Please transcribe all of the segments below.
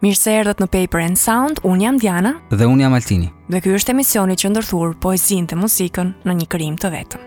Mirë se erdhët në Paper and Sound, unë jam Diana dhe unë jam Altini. Dhe ky është emisioni që ndërthur poezinë dhe muzikën në një krijim të vetëm.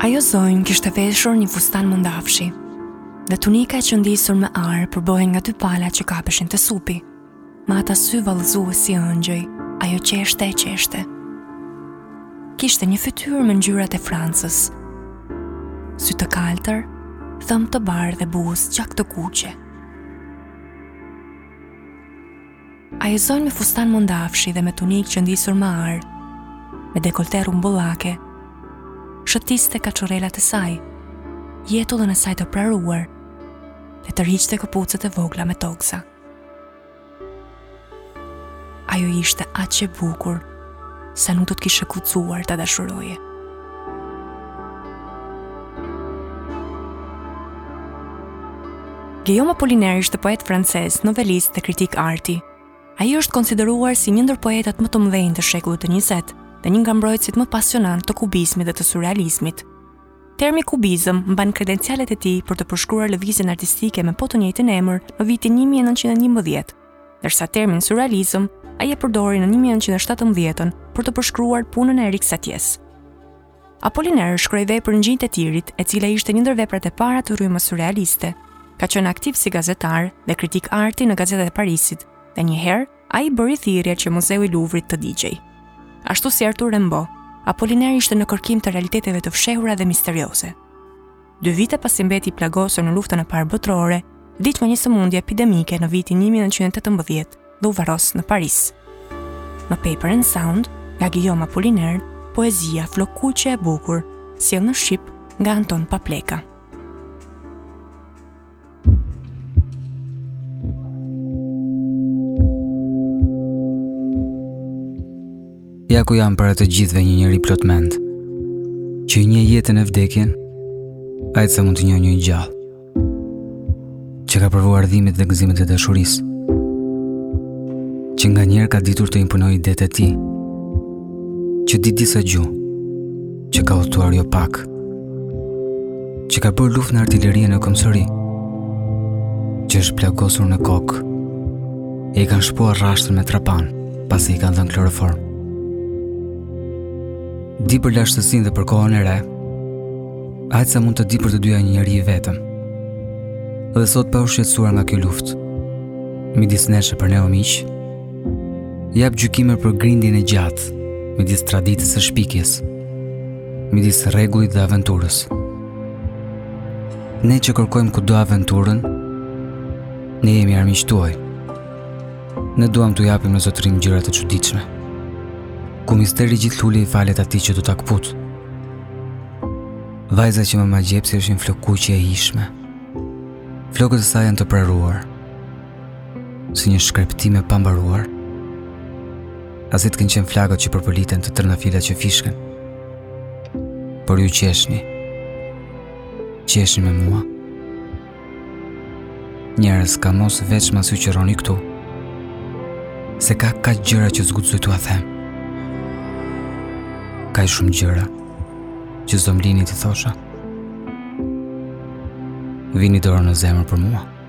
Ajo zonjë kishte veshur një fustan mundafshi dhe tunika e qëndisur me ar përbëhej nga dy pala që kapeshin te supi. Me ata sy vallëzues si engjëj, ajo qeshte e qeshte. Kishte një fytyrë me ngjyrat e Francës. Sy të kaltër, dhëmbë të bardhë dhe buzë gjak të kuqe. Ajo zonjë me fustan mundafshi dhe me tunikë qëndisur me ar, me dekolte rumbullake, shëtiste kaçurrelat e saj, vetullën e saj të praruar, dhe tërhiqte këpucët e vogla me tokëza. Ajo ishte aq e bukur, sa nuk do të kishe guxuar ta dashuroje. Guillaume Apollinaire ishte poet francez, novelist dhe kritik arti. Ai është konsideruar si një ndër poetët më të mëdhenj të shekullit të 20 dhe një nga mbrojtësit më pasionantë të kubizmit dhe të surealizmit. Termi kubizëm mban kredencialet e tij për të përshkruar lëvizjen artistike me po të njëjtin emër në vitin 1911, ndërsa termin surealizëm ai e përdori në 1917-ën për të përshkruar punën e Erik Saties. Apollinaire shkroi veprën Gjinjtë e Tirit, e cila ishte një ndër veprat e para të rrymës surealiste. Ka qenë aktiv si gazetar dhe kritik arti në gazetat e Parisit dhe një herë ai bëri thirrje që Muzeu i Luvrit të digjej. Ashtu si Arthur Rimbaud, Apollinaire ishte në kërkim të realiteteve të fshehura dhe misterioze. Dy vite pasi mbeti i plagosur në luftën e parë botërore, vdiq në një sëmundje epidemike në vitin 1918 dhe u varros në Paris. Në Paper and Sound, nga Guillaume Apollinaire, poezia Flokëkuqja e bukur, sjellë në shqip nga Anton Papleka. Ja ku jam para të gjithëve një njeri plot mend Që e njeh jetën e vdekjen Aq sa mund t'i njohë një i gjallë Që ka provuar dhimbjet dhe gëzimet e dashurisë Që nganjëherë ka ditur të imponojë idetë e tij Që di disa gjuhë që ka udhëtuar jo pak, që ka bërë luftë në artileri e në këmbësori, që është plagosur në kokë, e i kanë shpuar rrashtën me trapan, pasi i kanë dhënë kloroform. Di për lashtësinë dhe për kohën e re, aq sa mund të di për të dyja një njeri i vetëm, dhe sot pa u shqetësuar nga kjo luftë, midis nesh e për ne o miq, Jap gjykime për grindjen e gjatë midis traditës e shpikjes, midis rregullit dhe aventurës. Ne që kërkojmë kudo aventurën, ne jemi armiqtë tuaj. Ne duam t'u japim në zotërim gjëra të çuditshme. Ku misteri gjithë lule i falet atij që do ta këputë. Vajza që më magjepsi është një flokëkuqe e hijshme. Flokët e saj janë të praruar, si një shkrepëtimë e pambaruar. A si të kenë qenë flakët që përpëliten te trëndafilat që fishken. Por ju qeshni. Qeshni me mua. Njerëz kahmos, veçmas ju që rroni këtu. Se ka kaq gjëra që s'guxoj t'jua them. Kaq shumë gjëra që s'do më linit të thosha. Vini dorën në zemër për mua.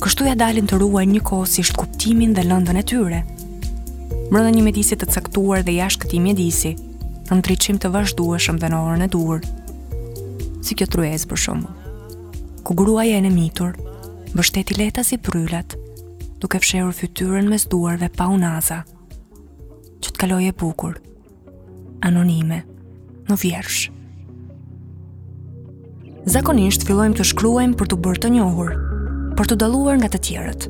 Kështu ia dalin të ruajnë njëkohësisht kuptimin dhe lëndën e tyre. Brenda një mjedisi të caktuar dhe jashtë këtij mjedisi, në ndriçim të vazhdueshëm dhe në orën e duhur. Si kjo tryezë për shembull. Ku gruaja e nemitur, mbështeti lehtazi bërrylat, duke fshehur fytyrën mes duarve pa unaza, që të kalojë e bukur. anonime në vjershë. Zakonisht fillojmë të shkruajmë për t'u bërë të njohur, për t'u dalluar nga të tjerët.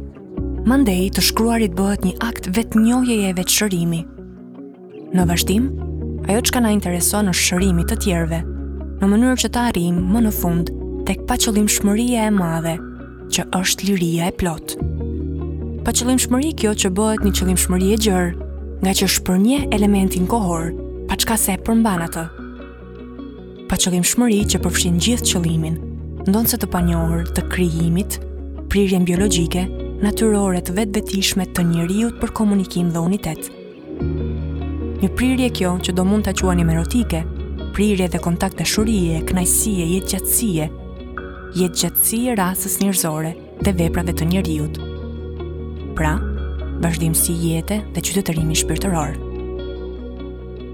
Mandej të shkruarit bëhet një akt vetënjohjeje e vetëshërimi. Në vazhdim, ajo çka na intereson është shërimi i të tjerëve, në mënyrë që të arrijmë më në fund tek paqëllimshmëria e madhe që është liria e plotë. Paqëllimshmëri kjo që bëhet një qëllimshmëri e gjerë, ngaqë shpërnjeh elementin kohor, paçka se e përmban atë. Paqëllimshmëri që përfshin gjithë qëllimin, ndonëse të panjohur të krijimit, prirjen biologjike, natyrore të vetvetishme të njeriut për komunikim dhe unitet. Një prirje kjo që do mund ta quanim erotike, prirje dhe kontakt dashurie, kënaqësie, jetëgjatësie, jetëgjatësi e racës njerëzore dhe veprave të njeriut. Pra, vazhdimësi jete dhe qytetërimi shpirtëror.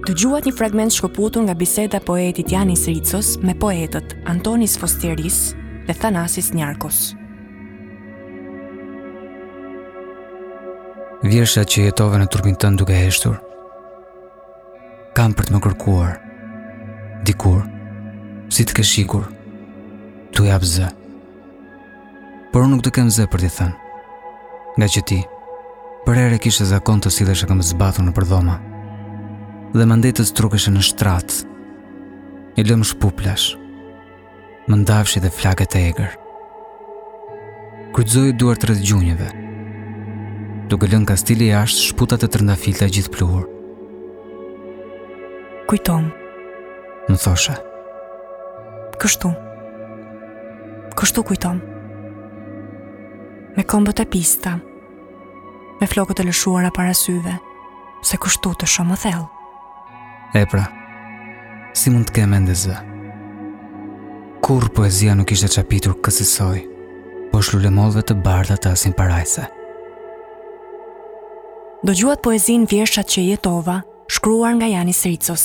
Dëgjuat një fragment shkëputur nga biseda e poetit Janis Ritsos me poetët Antonis Fosteris dhe Thanasis Njarkos. Vjershat që jetove në trupin tënd duke heshtur Kanë për të më kërkuar Dikur Si të kesh ikur T'u jap zë Por unë nuk do kem zë për t'i thënë Ngaqë ti Përherë e kishe zakon të silleshe këmbëzbathur nëpër dhoma Dhe mandej të strukeshe në shtrat Një lëmsh puplash mëndafshi dhe flake të egër. Kryqëzoje duart rreth gjunjëve, duke lënë kastili jashtë shputat e trëndafilta gjithë pluhur. Kujtomë, më thoshe. Kështu. Kështu kujtomë. Me këmbët e pista. me flokët e lëshuara para syve, se kështu të shoh më thellë. E pra, si mund të kem ende zë? Kurrë poezia nuk ishte çapitur kësisoj, poshtë lulemollëve të bardha të asnjë parajse. Dëgjuat poezinë Vjershat që jetove, shkruar nga Janis Ricos.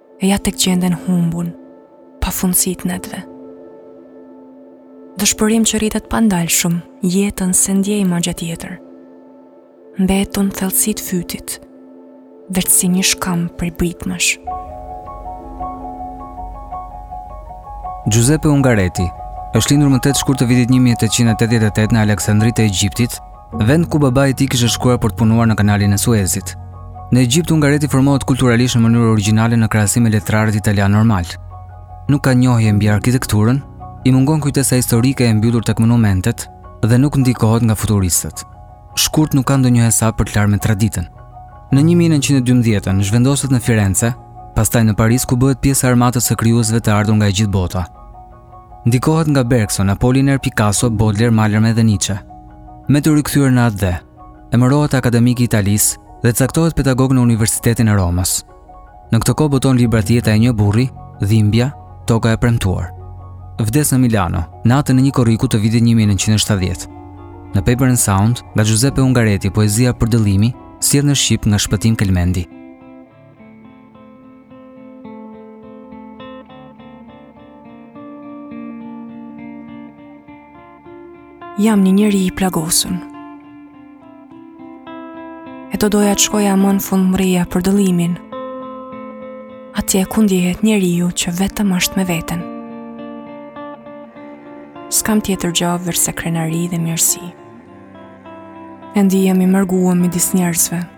e ja tek gjenden humbun, pafundësisë netve. Dëshpërim që rritet pandalshëm, jetën s'e ndjej ma gja tjetër. Mbetun thellësi t'fytit, veç si nji shkamb prej britmash. Giuseppe Ungareti, është lindur më 8 shkurt të vitit 1888 në Aleksandri të Egjiptit, vend ku babai i tij kishte shkuar për të punuar në kanalin e Suezit. Në Egjipt Ungareti formohet kulturalisht në mënyrë origjinale në krahasim me letrarët italianë normalë. Nuk ka njohje mbi arkitekturën, i mungon kujtesa historike e mbyllur tek monumentet dhe nuk ndikohet nga futuristët. Shkurt nuk ka ndonjë hesap për të larë me traditën. Në 1912-ën zhvendoset në Firence, pastaj në Paris ku bëhet pjesë e armatës së krijuesve të ardhur nga e gjithë bota. Ndikohet nga Bergson, Apollinaire, Picasso, Baudelaire, Mallarmé dhe Nietzsche. Me t'u rikthyer në atdhe, emërohet akademik i Italisë dhe caktohet pedagog në Universitetin e Romës. Në këtë kohë boton librat Jeta e një burri, Dhimbja, Toka e premtuar. Vdes në Milano, natën e një korriku të vitit 1970. Në Paper and Sound, nga Giuseppe Ungareti, poezia Përdëllimi, sjellë në shqip nga Shpëtim Kelmendi. Jam një njeri i plagosun. E do doja të shkoja më në fund mrrija përdëllimin. Atje ku ndjehet njeriu që vetëm është me veten. S'kam tjetër gja veçse krenari dhe mirësi. E ndihem i mërguem midis njerëzve.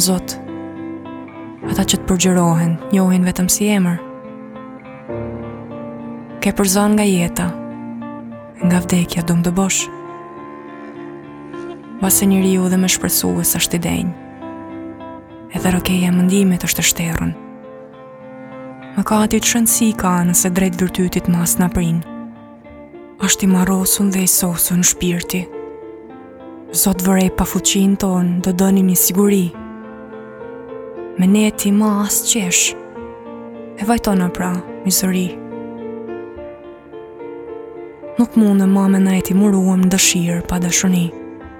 Zot, ata që të përgjërohen, njohin vetëm si emër. Ke përzanë nga jeta, nga vdekja do më dëbosh. Mbase njeriu edhe me shpresue s'asht i denjë. Edhe rrëkeja e mendimit është e shterrun. Mëkati shenjtësi ka nëse drejt virtytit ma s'na prin. është i marrosun dhe i sosun shpirti. Zot vërej pafuqinë tonë do dënim një siguri. Me ne ti ma as qesh, e vajtona pra, mizori. Nuk mund ma me ndejt i muruem dëshirë pa dashuni.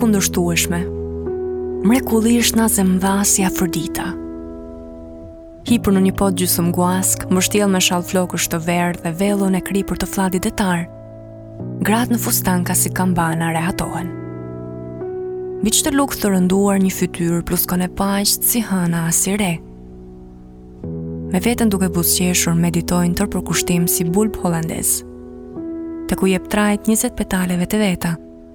kundërshtueshme. Mrekullisht nazemëdha si Afrodita. Hipur në një pod gjysmë guaskë, mbështjellë me shall flokësh të verdhë dhe vellon e kripur të flladit detar, Gratë në fustanka si kambana rehatohen. Mbi çdo lukth të rënduar një fytyrë pluskon e paqtë si hëna a si re. Me veten duke buzëqeshur meditojnë tërë përkushtim si bulb holandez. Teku jep trajtë njëzet petaleve të veta,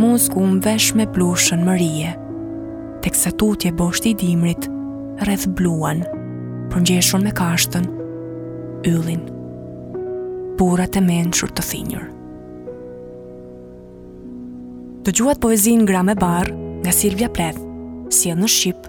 Muzgu u mvesh me blu Shën Mërie, teksa tutje boshti i dimrit rreth bluan, përngjeshur me kashtën, yllin. Burrat e mençur të thinjur. Dëgjuat poezinë Gra me barrë nga Silvia Pleth, sjellë në shqip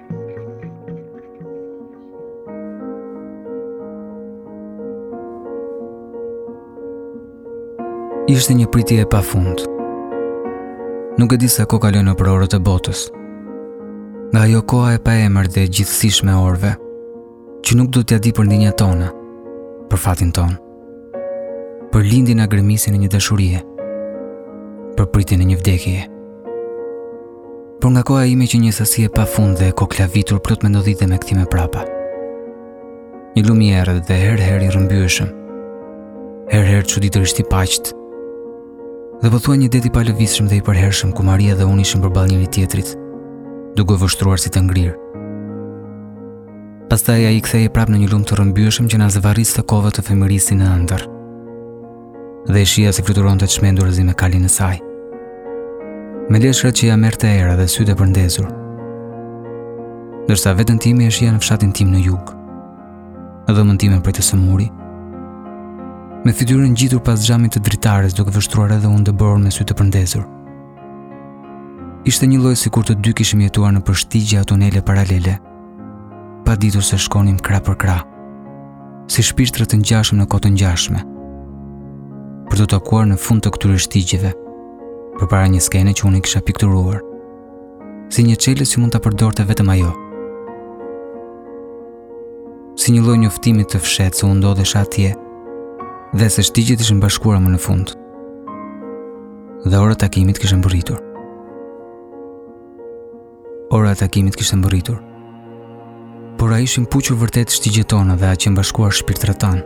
Ishte një pritje e pafund. Nuk e di sa kohë kaloi nëpër orët e botës. Nga ajo koha e paemër dhe e gjithësishme e orëve, që nuk do t'ia dijë për ndjenjat tona, për fatin tonë. Për lindjen a gremisjen e një dashurie, për pritjen e një vdekjeje. Por nga koha ime qe një sasi e pafund dhe e koklavitur plot me ndodhi dhe me kthime prapa. Një lumë i errët dhe herë herë i rrëmbyeshëm, herë herë çuditërisht i paqtë, dhe pothuaj një det i palëvizshëm dhe i përhershëm ku Maria dhe unë ishim përballë njëri tjetrit, duke u vështruar si të ngrirë. Pastaj ai kthehej prapë në një lumë të rrëmbyeshëm që na zvarriste kohëve të fëmijërisë në ëndërr. Dhe e shihja si fluturonte çmendurazi me kalin e saj. Me leshrat që ia merrte era dhe sytë e përndezur. Ndërsa veten time e shihja në fshatin tim në jug. në dhomën time prej të sëmuri. Me fytyrën ngjitur pas xhamit të dritares duke vështruar edhe unë dëborën me sy të përndezur. Ishte një lloj sikur të dy kishim jetuar nëpër shtigje a tunele paralele. Pa ditur se shkonim krah për krah, si shpirtra të ngjashëm në kohë të ngjashme. Për t'u takuar në fund të këtyre shtigjeve, përpara një skene që unë kisha pikturuar, si një çelës që mund ta përdorte vetëm ajo. Si një lloj njoftimi të fshehtë se unë ndodhesha atje dhe se shtigjet ishin bashkuar më në fund. Dhe ora e takimit kishte mbërritur. Ora e takimit kishte mbërritur. Por a ishin puqur vërtet shtigjet tona dhe a qenë bashkuar shpirtrat tanë?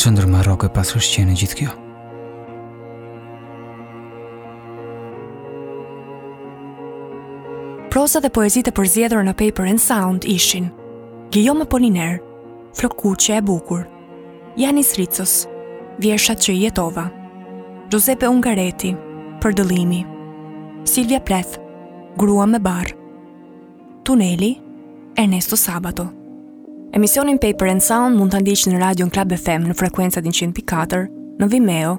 Ç'ëndërr marroke paskësh qenë e gjithë kjo. Proza dhe poezitë e përzgjedhura në Paper and Sound ishin Guillaume Apollinaire, Flokëkuqe e bukur, Janis Ritsos, Vjershat që i jetova. Giuseppe Ungareti, Përdëllimi. Silvia Plath, Grua me barrë. Tuneli, Ernesto Sabato. Emisionin Paper and Sound mund ta ndiqni në radion Klab FM në frekuencat 100.4, në Vimeo,